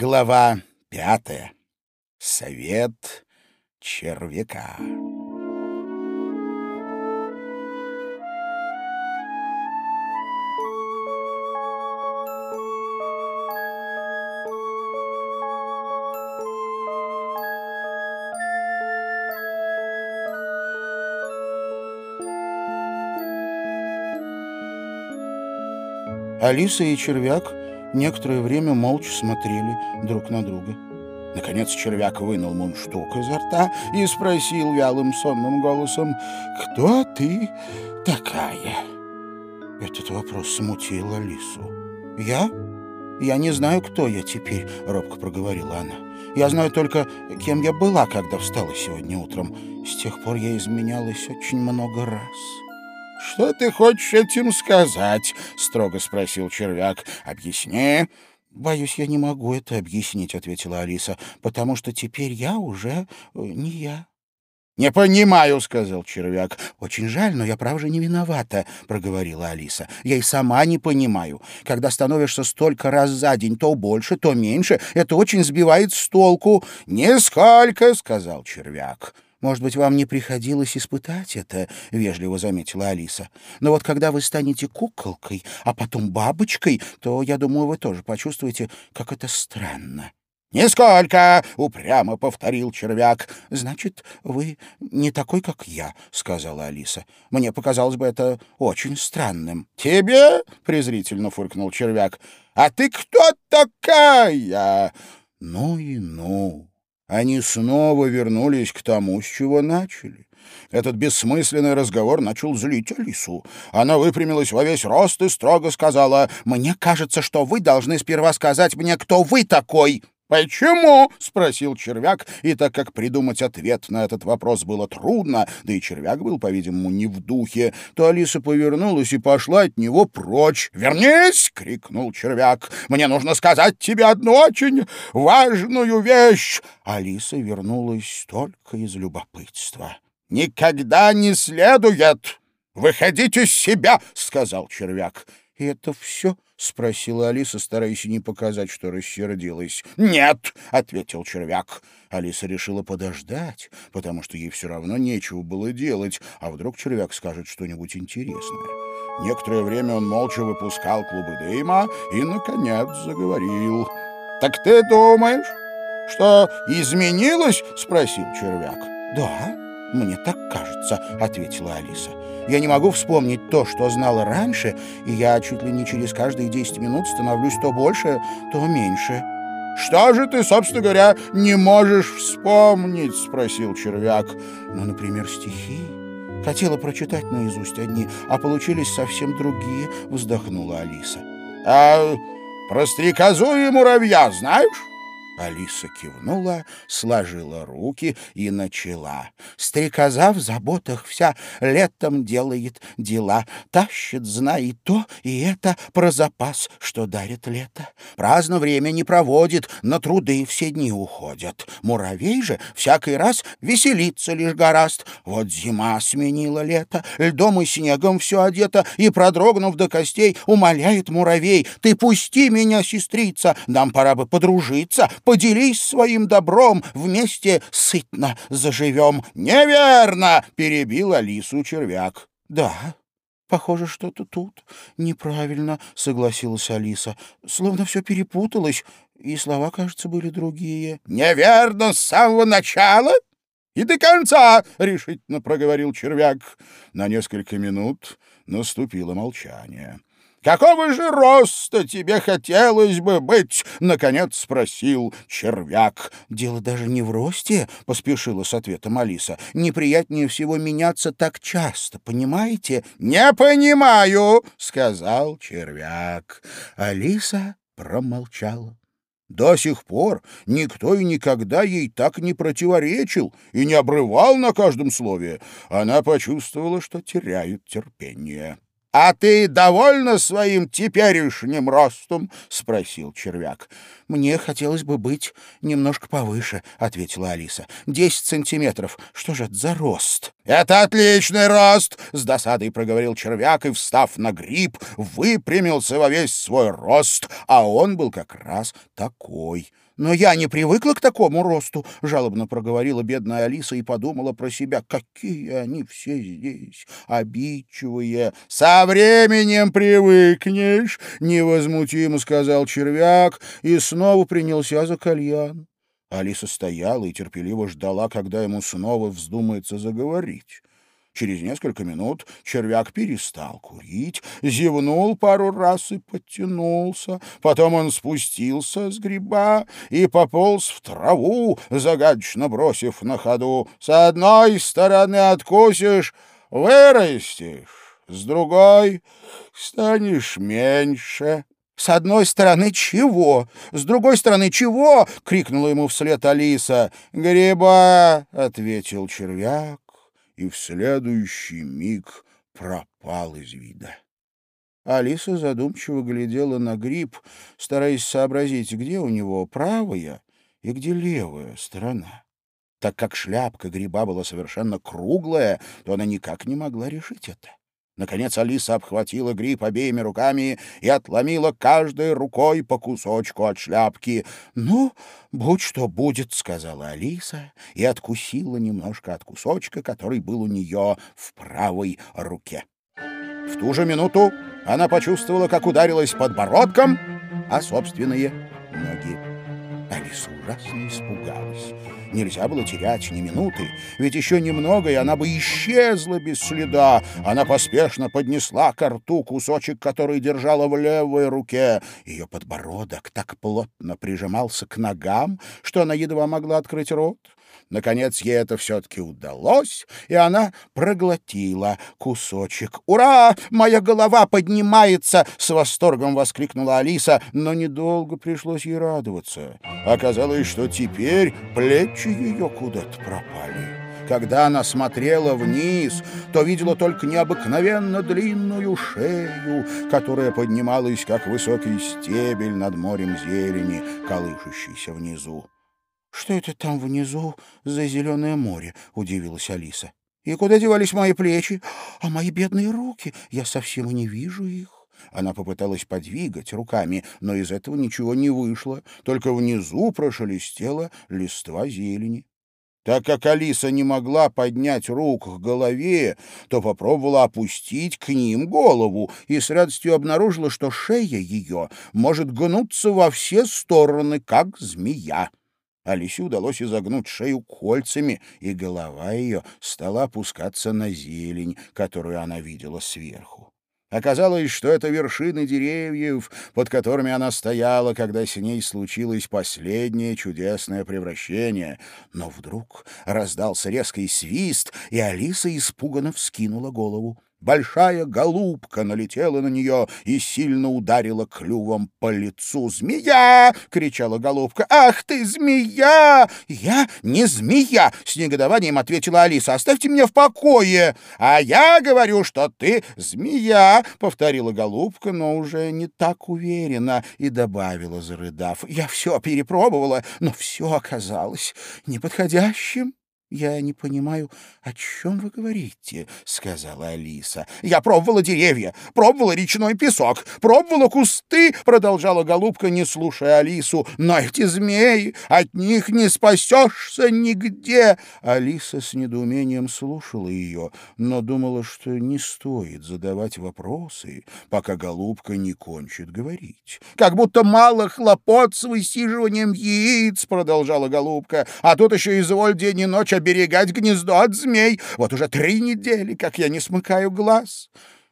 Глава пятая. Совет червяка. Алиса и червяк некоторое время молча смотрели друг на друга. Наконец червяк вынул мундштук изо рта и спросил вялым сонным голосом, «Кто ты такая?» Этот вопрос смутил Алису. «Я? Я не знаю, кто я теперь», — робко проговорила она. «Я знаю только, кем я была, когда встала сегодня утром. С тех пор я изменялась очень много раз». «Что ты хочешь этим сказать?» — строго спросил червяк. «Объясни». «Боюсь, я не могу это объяснить», — ответила Алиса, «потому что теперь я уже э, не я». «Не понимаю», — сказал червяк. «Очень жаль, но я, право же, не виновата», — проговорила Алиса. «Я и сама не понимаю. Когда становишься столько раз за день, то больше, то меньше, это очень сбивает с толку». «Нисколько», — сказал червяк. «Может быть, вам не приходилось испытать это?» — вежливо заметила Алиса. «Но вот когда вы станете куколкой, а потом бабочкой, то, я думаю, вы тоже почувствуете, как это странно». «Нисколько!» — упрямо повторил червяк. «Значит, вы не такой, как я», — сказала Алиса. «Мне показалось бы это очень странным». «Тебе?» — презрительно фыркнул червяк. «А ты кто такая?» «Ну и ну!» Они снова вернулись к тому, с чего начали. Этот бессмысленный разговор начал злить Алису. Она выпрямилась во весь рост и строго сказала, «Мне кажется, что вы должны сперва сказать мне, кто вы такой». «Почему?» — спросил червяк, и так как придумать ответ на этот вопрос было трудно, да и червяк был, по-видимому, не в духе, то Алиса повернулась и пошла от него прочь. «Вернись!» — крикнул червяк. «Мне нужно сказать тебе одну очень важную вещь!» Алиса вернулась только из любопытства. «Никогда не следует выходить из себя!» — сказал червяк. «И это все?» — спросила Алиса, стараясь не показать, что рассердилась. «Нет!» — ответил червяк. Алиса решила подождать, потому что ей все равно нечего было делать, а вдруг червяк скажет что-нибудь интересное. Некоторое время он молча выпускал клубы дыма и, наконец, заговорил. «Так ты думаешь, что изменилось?» — спросил червяк. «Да, мне так кажется», — ответила Алиса. Я не могу вспомнить то, что знала раньше, и я чуть ли не через каждые десять минут становлюсь то больше, то меньше. «Что же ты, собственно говоря, не можешь вспомнить?» — спросил червяк. «Ну, например, стихи. Хотела прочитать наизусть одни, а получились совсем другие», — вздохнула Алиса. «А про стрекозу и муравья знаешь?» Алиса кивнула, сложила руки и начала. Стрекоза в заботах вся летом делает дела, тащит, знает то и это про запас, что дарит лето. Праздно время не проводит, на труды все дни уходят. Муравей же всякий раз веселится лишь гораст. Вот зима сменила лето, льдом и снегом все одето, и, продрогнув до костей, умоляет муравей, «Ты пусти меня, сестрица, нам пора бы подружиться, поделись своим добром, вместе сытно заживем. Неверно! перебил Алису червяк. Да, Похоже, что-то тут неправильно, согласилась Алиса. Словно все перепуталось, и слова, кажется, были другие. Неверно с самого начала и до конца, решительно проговорил червяк. На несколько минут наступило молчание. «Какого же роста тебе хотелось бы быть?» — наконец спросил червяк. «Дело даже не в росте», — поспешила с ответом Алиса. «Неприятнее всего меняться так часто, понимаете?» «Не понимаю», — сказал червяк. Алиса промолчала. До сих пор никто и никогда ей так не противоречил и не обрывал на каждом слове. Она почувствовала, что теряет терпение. «А ты довольна своим теперешним ростом?» — спросил червяк. «Мне хотелось бы быть немножко повыше», — ответила Алиса. «Десять сантиметров. Что же это за рост?» «Это отличный рост!» — с досадой проговорил червяк и, встав на гриб, выпрямился во весь свой рост, а он был как раз такой — «Но я не привыкла к такому росту», — жалобно проговорила бедная Алиса и подумала про себя, какие они все здесь обидчивые. «Со временем привыкнешь», — невозмутимо сказал червяк и снова принялся за кальян. Алиса стояла и терпеливо ждала, когда ему снова вздумается заговорить. Через несколько минут червяк перестал курить, зевнул пару раз и подтянулся. Потом он спустился с гриба и пополз в траву, загадочно бросив на ходу. «С одной стороны откусишь — вырастешь, с другой — станешь меньше». «С одной стороны чего? С другой стороны чего?» — крикнула ему вслед Алиса. «Гриба!» — ответил червяк и в следующий миг пропал из вида. Алиса задумчиво глядела на гриб, стараясь сообразить, где у него правая и где левая сторона. Так как шляпка гриба была совершенно круглая, то она никак не могла решить это. Наконец Алиса обхватила гриб обеими руками и отломила каждой рукой по кусочку от шляпки. «Ну, будь что будет», — сказала Алиса и откусила немножко от кусочка, который был у нее в правой руке. В ту же минуту она почувствовала, как ударилась подбородком о собственные ноги. Алиса ужасно испугалась. Нельзя было терять ни минуты, ведь еще немного, и она бы исчезла без следа. Она поспешно поднесла к рту кусочек, который держала в левой руке. Ее подбородок так плотно прижимался к ногам, что она едва могла открыть рот. Наконец ей это все-таки удалось, и она проглотила кусочек. «Ура! Моя голова поднимается!» — с восторгом воскликнула Алиса, но недолго пришлось ей радоваться. Оказалось, что теперь плечи ее куда-то пропали. Когда она смотрела вниз, то видела только необыкновенно длинную шею, которая поднималась, как высокий стебель над морем зелени, колышущийся внизу. «Что это там внизу за зеленое море?» — удивилась Алиса. «И куда девались мои плечи? А мои бедные руки? Я совсем не вижу их». Она попыталась подвигать руками, но из этого ничего не вышло, только внизу прошелестела листва зелени. Так как Алиса не могла поднять рук к голове, то попробовала опустить к ним голову и с радостью обнаружила, что шея ее может гнуться во все стороны, как змея. Алисе удалось изогнуть шею кольцами, и голова ее стала опускаться на зелень, которую она видела сверху. Оказалось, что это вершины деревьев, под которыми она стояла, когда с ней случилось последнее чудесное превращение. Но вдруг раздался резкий свист, и Алиса испуганно вскинула голову. Большая голубка налетела на нее и сильно ударила клювом по лицу. «Змея!» — кричала голубка. «Ах ты, змея!» «Я не змея!» — с негодованием ответила Алиса. «Оставьте меня в покое!» «А я говорю, что ты змея!» — повторила голубка, но уже не так уверенно и добавила, зарыдав. «Я все перепробовала, но все оказалось неподходящим». «Я не понимаю, о чем вы говорите», — сказала Алиса. «Я пробовала деревья, пробовала речной песок, пробовала кусты», — продолжала голубка, не слушая Алису. «Но эти змеи, от них не спасешься нигде». Алиса с недоумением слушала ее, но думала, что не стоит задавать вопросы, пока голубка не кончит говорить. «Как будто мало хлопот с высиживанием яиц», — продолжала голубка, «а тут еще изволь день и ночь оберегать гнездо от змей. Вот уже три недели, как я не смыкаю глаз.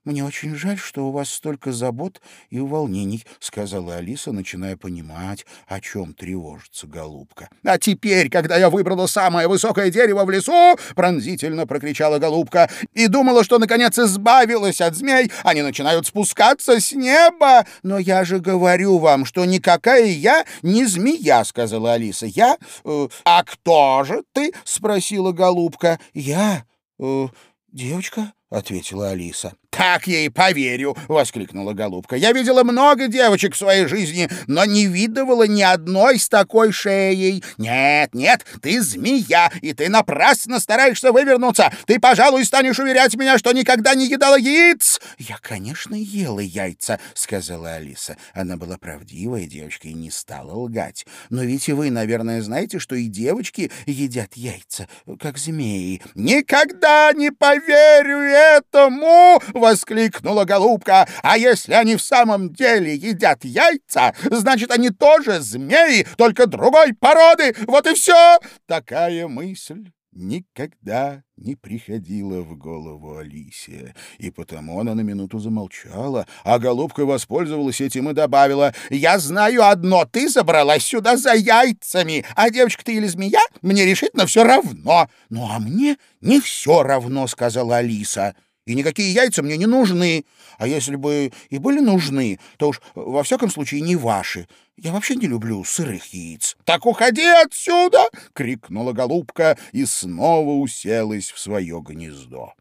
«Мне очень жаль, что у вас столько забот и волнений», — сказала Алиса, начиная понимать, о чем тревожится голубка. «А теперь, когда я выбрала самое высокое дерево в лесу», — пронзительно прокричала голубка, «и думала, что, наконец, избавилась от змей, они начинают спускаться с неба». «Но я же говорю вам, что никакая я не змея», — сказала Алиса. «Я... Э, а кто же ты?» — спросила голубка. «Я... Э, девочка», — ответила Алиса. Так ей поверю!» — воскликнула голубка. «Я видела много девочек в своей жизни, но не видывала ни одной с такой шеей. Нет, нет, ты змея, и ты напрасно стараешься вывернуться. Ты, пожалуй, станешь уверять меня, что никогда не едала яиц!» «Я, конечно, ела яйца», — сказала Алиса. Она была правдивая девочка и не стала лгать. «Но ведь и вы, наверное, знаете, что и девочки едят яйца, как змеи». «Никогда не поверю этому!» Воскликнула голубка. «А если они в самом деле едят яйца, значит, они тоже змеи, только другой породы. Вот и все!» Такая мысль никогда не приходила в голову Алисе, и потому она на минуту замолчала, а голубка воспользовалась этим и добавила, «Я знаю одно, ты забралась сюда за яйцами, а девочка ты или змея, мне решительно все равно». «Ну, а мне не все равно», — сказала Алиса и никакие яйца мне не нужны. А если бы и были нужны, то уж во всяком случае не ваши. Я вообще не люблю сырых яиц. — Так уходи отсюда! — крикнула голубка и снова уселась в свое гнездо.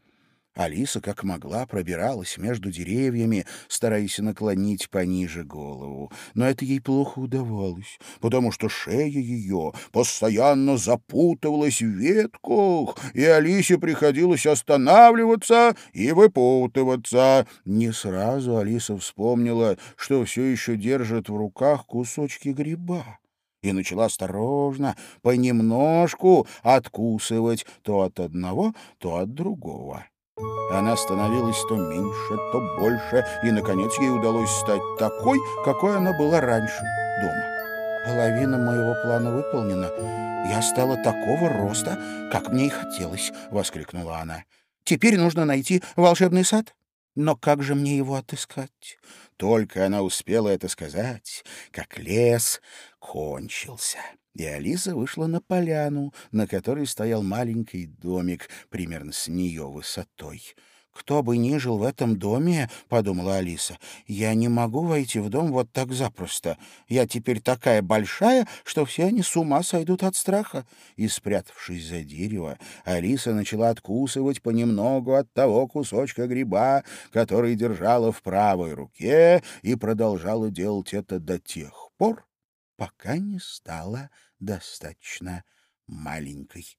Алиса, как могла, пробиралась между деревьями, стараясь наклонить пониже голову. Но это ей плохо удавалось, потому что шея ее постоянно запутывалась в ветках, и Алисе приходилось останавливаться и выпутываться. Не сразу Алиса вспомнила, что все еще держит в руках кусочки гриба и начала осторожно, понемножку откусывать то от одного, то от другого. Она становилась то меньше, то больше, и, наконец, ей удалось стать такой, какой она была раньше дома. Половина моего плана выполнена. Я стала такого роста, как мне и хотелось, — воскликнула она. Теперь нужно найти волшебный сад. Но как же мне его отыскать? Только она успела это сказать, как лес кончился и Алиса вышла на поляну, на которой стоял маленький домик примерно с нее высотой. «Кто бы ни жил в этом доме, — подумала Алиса, — я не могу войти в дом вот так запросто. Я теперь такая большая, что все они с ума сойдут от страха». И, спрятавшись за дерево, Алиса начала откусывать понемногу от того кусочка гриба, который держала в правой руке, и продолжала делать это до тех пор, пока не стала достаточно маленькой.